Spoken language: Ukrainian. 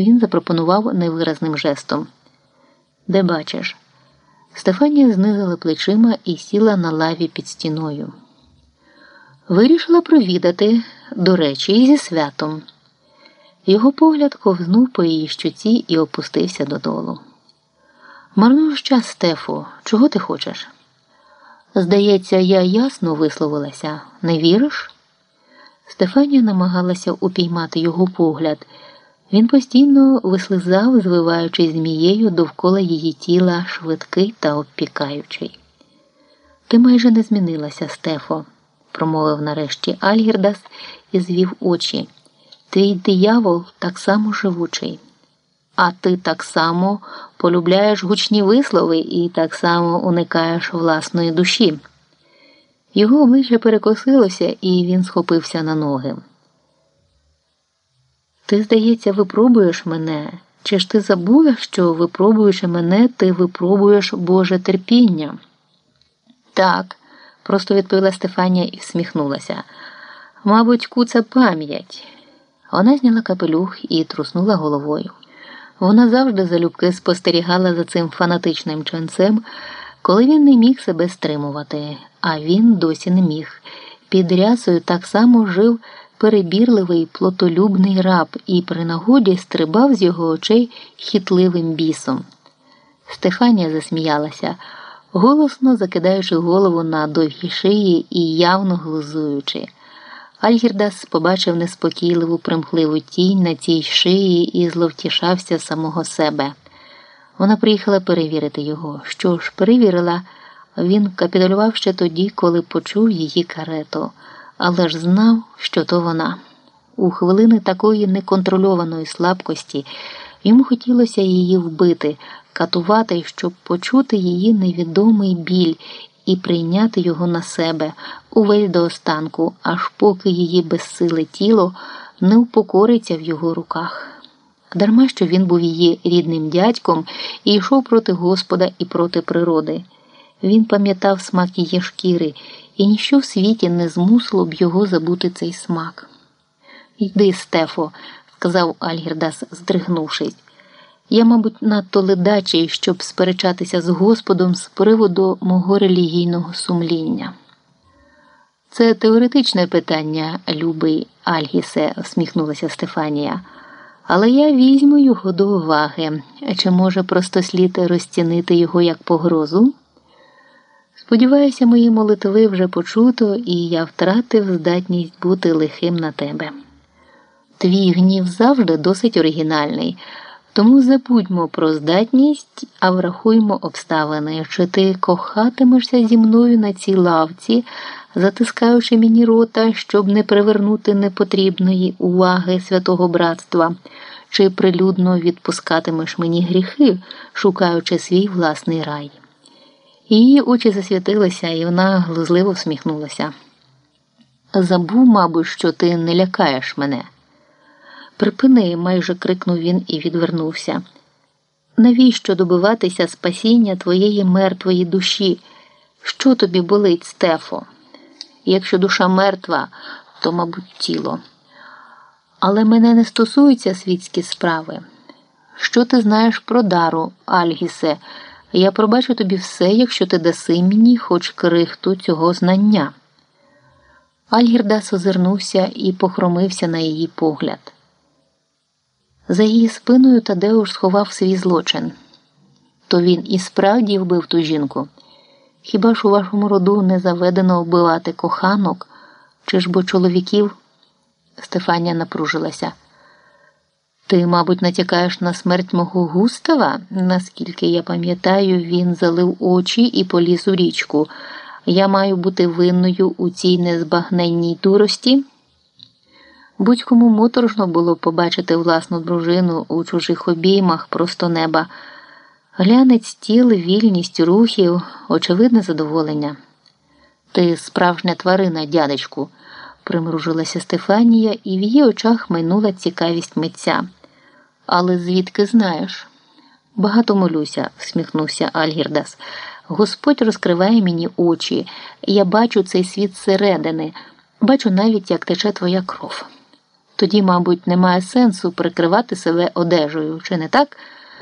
Він запропонував невиразним жестом. Де бачиш? Стефанія знизила плечима і сіла на лаві під стіною. Вирішила провідати, до речі, і зі святом. Його погляд ковзнув по її щуці і опустився додолу. Марнуєш час, Стефу, чого ти хочеш? Здається, я ясно висловилася, не віриш? Стефанія намагалася упіймати його погляд. Він постійно вислизав, звиваючись змією довкола її тіла, швидкий та обпікаючий. Ти майже не змінилася, Стефо, промовив нарешті Альгірдас і звів очі. Твій диявол так само живучий. А ти так само полюбляєш гучні вислови і так само уникаєш власної душі. Його обличчя перекосилося, і він схопився на ноги. Ти, здається, випробуєш мене, чи ж ти забула, що, випробуючи мене, ти випробуєш Боже терпіння? Так, просто відповіла Стефанія і всміхнулася. Мабуть, куца пам'ять. Вона зняла капелюх і труснула головою. Вона завжди залюбки спостерігала за цим фанатичним ченцем, коли він не міг себе стримувати, а він досі не міг. Під рясою так само жив перебірливий плотолюбний раб і при нагоді стрибав з його очей хитливим бісом. Стефанія засміялася, голосно закидаючи голову на довгі шиї і явно глузуючи. Альгірдас побачив неспокійливу примхливу тінь на цій шиї і зловтішався самого себе. Вона приїхала перевірити його. Що ж, перевірила, він капітулював ще тоді, коли почув її карету, але ж знав, що то вона. У хвилини такої неконтрольованої слабкості йому хотілося її вбити, катувати, щоб почути її невідомий біль і прийняти його на себе увесь до останку, аж поки її безсиле тіло не упокориться в його руках. Дарма що він був її рідним дядьком і йшов проти Господа і проти природи. Він пам'ятав смак її шкіри, і ніщо в світі не змусило б його забути цей смак. Йди, Стефо, сказав Альгірдас, здригнувшись. Я, мабуть, надто ледачий, щоб сперечатися з Господом з приводу мого релігійного сумління. Це теоретичне питання, любий Альгісе, усміхнулася Стефанія. Але я візьму його до уваги. Чи може просто слід розцінити його як погрозу? Сподіваюся, мої молитви вже почуто, і я втратив здатність бути лихим на тебе. Твій гнів завжди досить оригінальний. Тому забудьмо про здатність, а врахуймо обставини, чи ти кохатимешся зі мною на цій лавці, затискаючи мені рота, щоб не привернути непотрібної уваги святого братства, чи прилюдно відпускатимеш мені гріхи, шукаючи свій власний рай. Її очі засвітилися, і вона глузливо всміхнулася. Забув, мабуть, що ти не лякаєш мене. Припини, майже крикнув він і відвернувся. Навіщо добиватися спасіння твоєї мертвої душі? Що тобі болить, Стефо? Якщо душа мертва, то, мабуть, тіло. Але мене не стосуються світські справи. Що ти знаєш про дару, Альгісе? Я пробачу тобі все, якщо ти даси мені хоч крихту цього знання. Альгірдас озирнувся і похромився на її погляд. За її спиною Тадеуш сховав свій злочин. То він і справді вбив ту жінку. Хіба ж у вашому роду не заведено вбивати коханок, чи ж бо чоловіків? Стефанія напружилася. Ти, мабуть, натякаєш на смерть мого густава? Наскільки я пам'ятаю, він залив очі і поліз у річку. Я маю бути винною у цій незбагненній дурості. Будь-кому моторошно було побачити власну дружину у чужих обіймах просто неба. Глянець тіл, вільність рухів, очевидне задоволення. Ти справжня тварина, дядечку, примружилася Стефанія, і в її очах майнула цікавість митця. Але звідки знаєш? Багато молюся, всміхнувся Альгірдас. Господь розкриває мені очі. Я бачу цей світ зсередини, бачу навіть, як тече твоя кров. тоді, мабуть, немає сенсу прикривати себе одежею, чи не так?